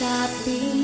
stop being